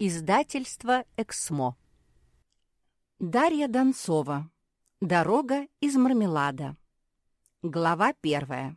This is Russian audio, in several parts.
Издательство «Эксмо». Дарья Донцова. Дорога из мармелада. Глава первая.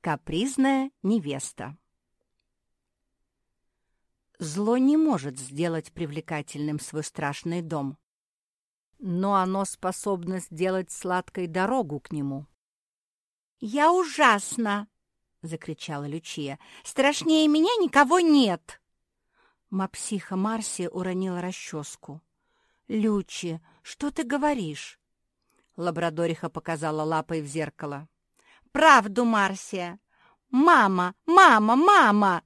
Капризная невеста. Зло не может сделать привлекательным свой страшный дом, но оно способно сделать сладкой дорогу к нему. «Я ужасна!» — закричала Лючия. «Страшнее меня никого нет!» Мапсиха Марси уронила расческу. «Лючи, что ты говоришь?» Лабрадориха показала лапой в зеркало. «Правду, Марсия! Мама! Мама! Мама!»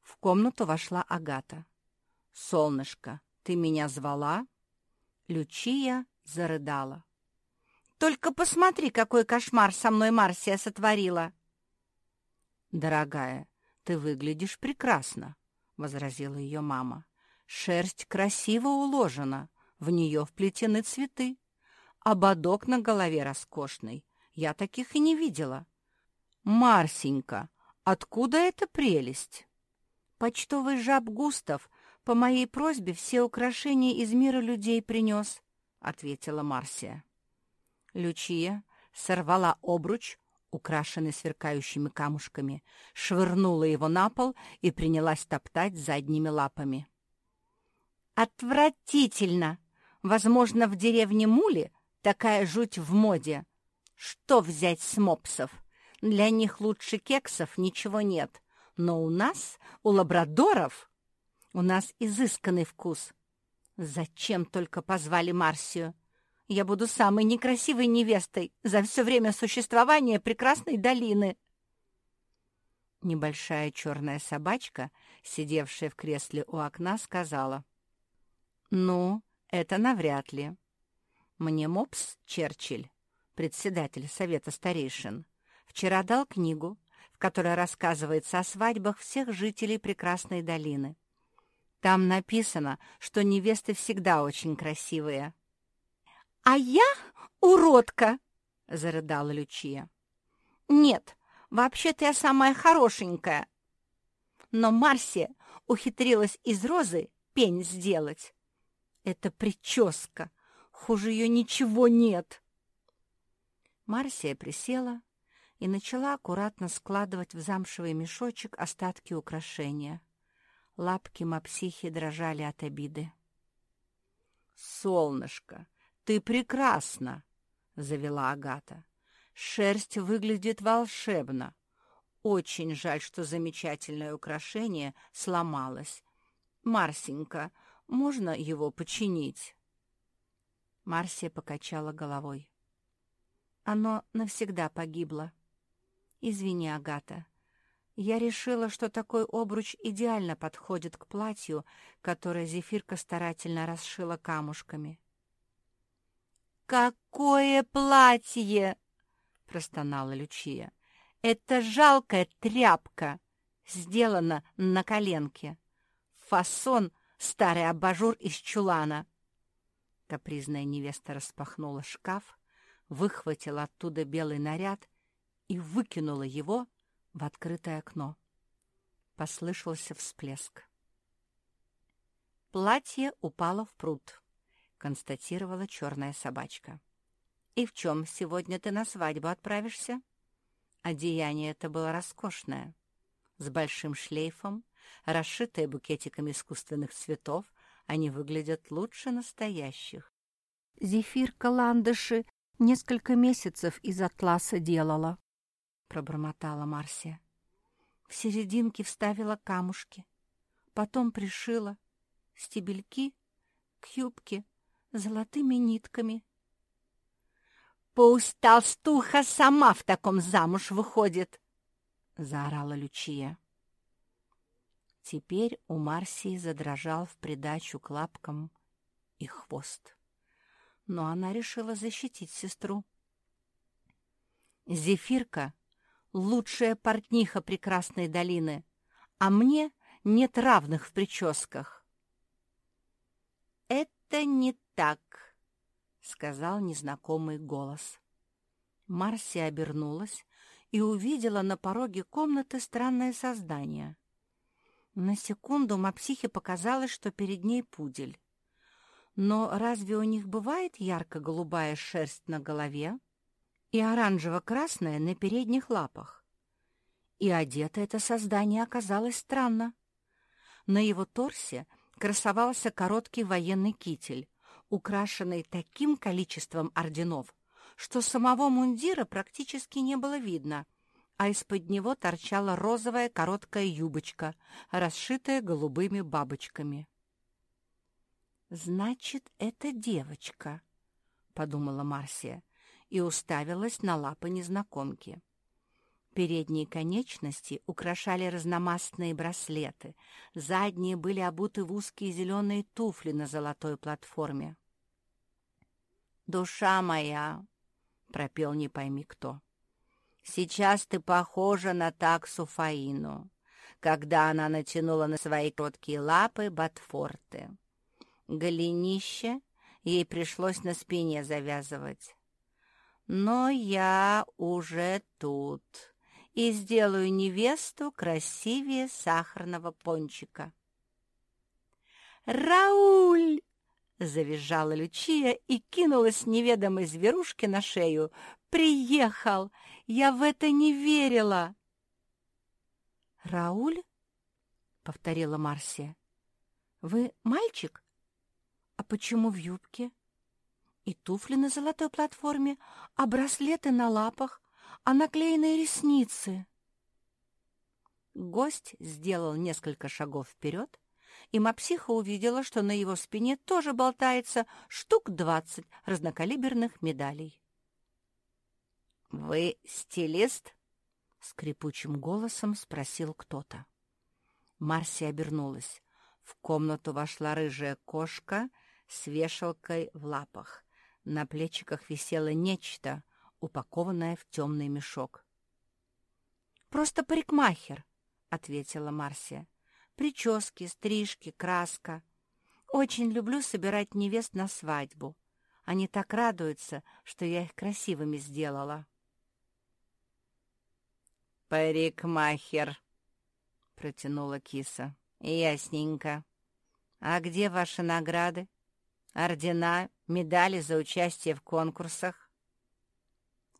В комнату вошла Агата. «Солнышко, ты меня звала?» Лючия зарыдала. «Только посмотри, какой кошмар со мной Марсия сотворила!» «Дорогая, ты выглядишь прекрасно», — возразила ее мама. «Шерсть красиво уложена, в нее вплетены цветы. Ободок на голове роскошный. Я таких и не видела. Марсенька, откуда эта прелесть?» «Почтовый жаб Густав по моей просьбе все украшения из мира людей принес», — ответила Марсия. Лючия сорвала обруч, украшенный сверкающими камушками, швырнула его на пол и принялась топтать задними лапами. «Отвратительно! Возможно, в деревне Мули такая жуть в моде. Что взять с мопсов? Для них лучше кексов ничего нет. Но у нас, у лабрадоров, у нас изысканный вкус. Зачем только позвали Марсию? Я буду самой некрасивой невестой за все время существования прекрасной долины. Небольшая черная собачка, сидевшая в кресле у окна, сказала. «Ну, это навряд ли. Мне Мопс Черчилль, председатель Совета старейшин, вчера дал книгу, в которой рассказывается о свадьбах всех жителей прекрасной долины. Там написано, что невесты всегда очень красивые». «А я уродка!» — зарыдала Лючия. «Нет, вообще-то я самая хорошенькая. Но Марсия ухитрилась из розы пень сделать. Это прическа, хуже ее ничего нет». Марсия присела и начала аккуратно складывать в замшевый мешочек остатки украшения. Лапки мапсихи дрожали от обиды. «Солнышко!» Ты прекрасна!» — завела Агата. «Шерсть выглядит волшебно. Очень жаль, что замечательное украшение сломалось. Марсенька, можно его починить?» Марсия покачала головой. «Оно навсегда погибло. Извини, Агата. Я решила, что такой обруч идеально подходит к платью, которое Зефирка старательно расшила камушками. «Какое платье!» — простонала Лючия. «Это жалкая тряпка, сделана на коленке. Фасон — старый абажур из чулана». Капризная невеста распахнула шкаф, выхватила оттуда белый наряд и выкинула его в открытое окно. Послышался всплеск. Платье упало в пруд констатировала черная собачка. «И в чем сегодня ты на свадьбу отправишься?» Одеяние это было роскошное, с большим шлейфом, расшитое букетиками искусственных цветов, они выглядят лучше настоящих. «Зефирка ландыши несколько месяцев из атласа делала», — пробормотала Марсия. В серединке вставила камушки, потом пришила стебельки к юбке золотыми нитками. «Пусть толстуха сама в таком замуж выходит!» — заорала Лючия. Теперь у Марсии задрожал в придачу к лапкам и хвост. Но она решила защитить сестру. «Зефирка — лучшая портниха прекрасной долины, а мне нет равных в прическах». «Это не так», — сказал незнакомый голос. Марсия обернулась и увидела на пороге комнаты странное создание. На секунду Мапсихе показалось, что перед ней пудель. Но разве у них бывает ярко-голубая шерсть на голове и оранжево-красная на передних лапах? И одето это создание оказалось странно. На его торсе красовался короткий военный китель, украшенный таким количеством орденов, что самого мундира практически не было видно — а из-под него торчала розовая короткая юбочка, расшитая голубыми бабочками. «Значит, это девочка», — подумала Марсия и уставилась на лапы незнакомки. Передние конечности украшали разномастные браслеты, задние были обуты в узкие зеленые туфли на золотой платформе. «Душа моя!» — пропел не пойми кто. Сейчас ты похожа на таксу Фаину, когда она натянула на свои короткие лапы ботфорты. Голенище ей пришлось на спине завязывать. Но я уже тут и сделаю невесту красивее сахарного пончика. «Рауль!» — завизжала Лючия и кинулась неведомой зверушке на шею. «Приехал! Я в это не верила!» «Рауль?» — повторила Марсия. «Вы мальчик? А почему в юбке? И туфли на золотой платформе, а браслеты на лапах, а наклеенные ресницы?» Гость сделал несколько шагов вперед, и Мапсиха увидела, что на его спине тоже болтается штук двадцать разнокалиберных медалей. «Вы стилист?» — скрипучим голосом спросил кто-то. Марси обернулась. В комнату вошла рыжая кошка с вешалкой в лапах. На плечиках висело нечто, упакованное в темный мешок. «Просто парикмахер», — ответила Марсия. «Прически, стрижки, краска. Очень люблю собирать невест на свадьбу. Они так радуются, что я их красивыми сделала». «Парикмахер», — протянула киса. «Ясненько. А где ваши награды? Ордена, медали за участие в конкурсах?»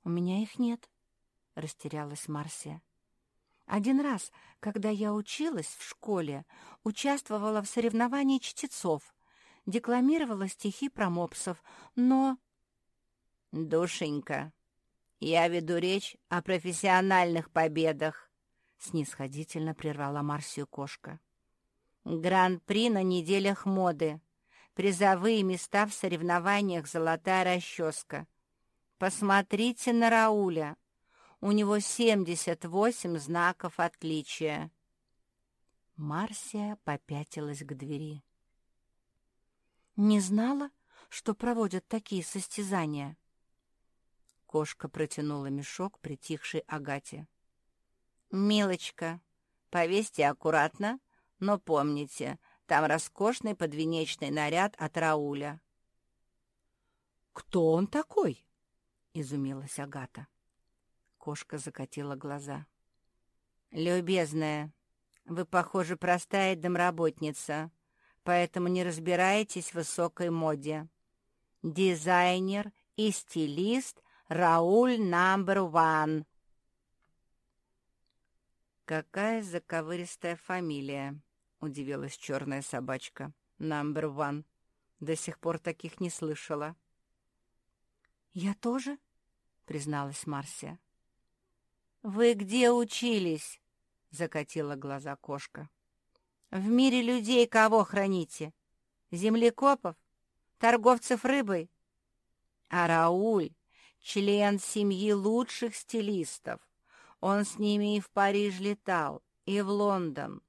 «У меня их нет», — растерялась Марсия. «Один раз, когда я училась в школе, участвовала в соревновании чтецов, декламировала стихи про мопсов, но...» «Душенька, «Я веду речь о профессиональных победах», — снисходительно прервала Марсию кошка. «Гран-при на неделях моды. Призовые места в соревнованиях «Золотая расческа». Посмотрите на Рауля. У него 78 знаков отличия». Марсия попятилась к двери. «Не знала, что проводят такие состязания?» Кошка протянула мешок притихшей Агате. «Милочка, повесьте аккуратно, но помните, там роскошный подвенечный наряд от Рауля». «Кто он такой?» — изумилась Агата. Кошка закатила глаза. «Любезная, вы, похоже, простая домработница, поэтому не разбираетесь в высокой моде. Дизайнер и стилист Рауль Намбер Ван. «Какая заковыристая фамилия!» — удивилась черная собачка. «Намбер Ван. До сих пор таких не слышала». «Я тоже?» — призналась Марсия. «Вы где учились?» — закатила глаза кошка. «В мире людей кого храните? Землекопов? Торговцев рыбой? А Рауль член семьи лучших стилистов. Он с ними и в Париж летал, и в Лондон.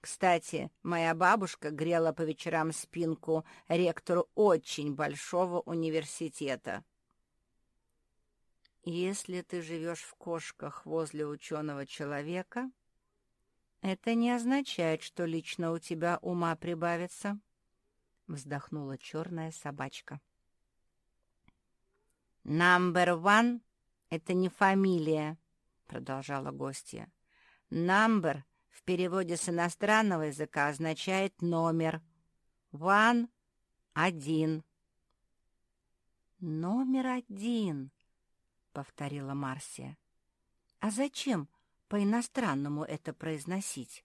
Кстати, моя бабушка грела по вечерам спинку ректору очень большого университета. Если ты живешь в кошках возле ученого человека, это не означает, что лично у тебя ума прибавится, — вздохнула черная собачка. «Number one — это не фамилия», — продолжала гостья. «Number в переводе с иностранного языка означает «номер». «One» — «один». «Номер один», — повторила Марсия. «А зачем по-иностранному это произносить?»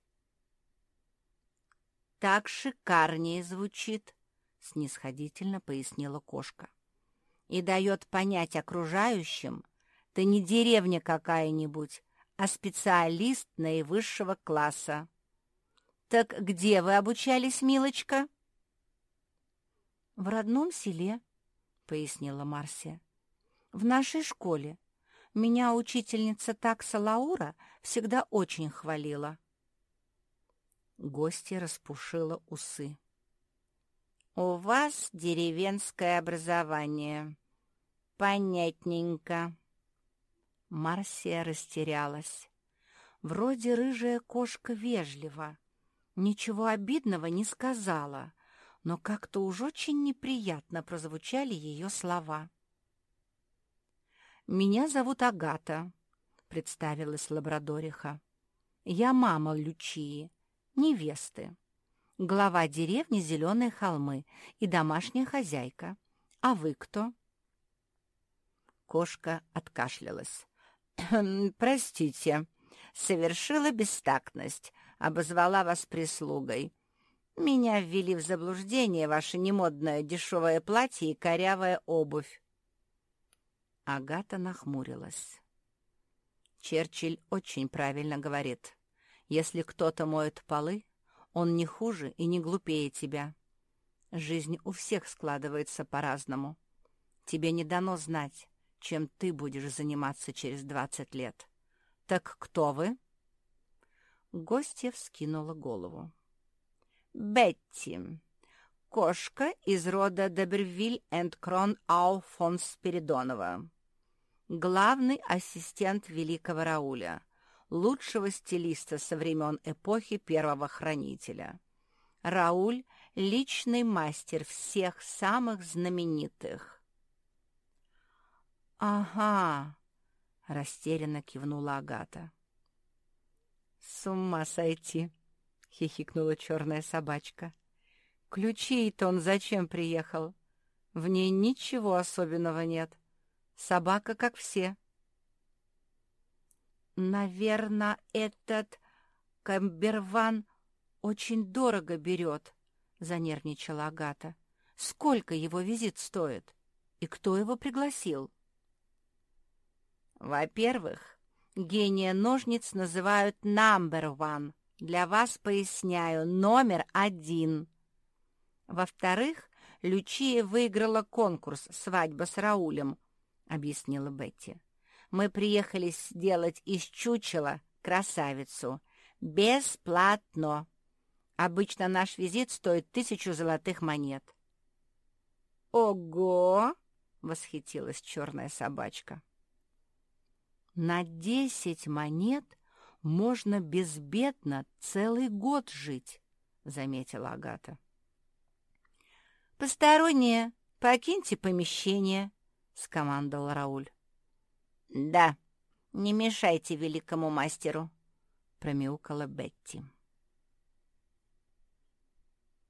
«Так шикарнее звучит», — снисходительно пояснила кошка. «И дает понять окружающим, ты не деревня какая-нибудь, а специалист наивысшего класса. Так где вы обучались, милочка?» «В родном селе», — пояснила Марсия. «В нашей школе. Меня учительница Такса Лаура всегда очень хвалила». Гостья распушила усы. «У вас деревенское образование. Понятненько». Марсия растерялась. Вроде рыжая кошка вежлива. Ничего обидного не сказала, но как-то уж очень неприятно прозвучали ее слова. «Меня зовут Агата», — представилась Лабрадориха. «Я мама Лючии, невесты, глава деревни Зеленые холмы и домашняя хозяйка. А вы кто?» Кошка откашлялась. «Простите, совершила бестактность, обозвала вас прислугой. Меня ввели в заблуждение ваше немодное дешевое платье и корявая обувь». Агата нахмурилась. Черчилль очень правильно говорит. Если кто-то моет полы, он не хуже и не глупее тебя. Жизнь у всех складывается по-разному. Тебе не дано знать, чем ты будешь заниматься через двадцать лет. Так кто вы?» Гостья вскинула голову. «Бетти, кошка из рода Дебервиль энд Крон Ау фон Спиридонова, главный ассистент великого Рауля, лучшего стилиста со времен эпохи Первого Хранителя. Рауль — личный мастер всех самых знаменитых. «Ага», — растерянно кивнула Агата. «С ума сойти!» — хихикнула черная собачка. «Ключей-то он зачем приехал? В ней ничего особенного нет. Собака как все». «Наверное, этот Камберван очень дорого берет», — занервничала Агата. «Сколько его визит стоит? И кто его пригласил?» «Во-первых, гения ножниц называют number one. Для вас поясняю, номер один. Во-вторых, Лючия выиграла конкурс «Свадьба с Раулем», — объяснила Бетти. Мы приехали сделать из чучела красавицу. Бесплатно. Обычно наш визит стоит тысячу золотых монет. «Ого!» — восхитилась черная собачка. «На десять монет можно безбедно целый год жить», — заметила Агата. «Посторонние, покиньте помещение», — скомандовал Рауль. «Да, не мешайте великому мастеру», — промяукала Бетти.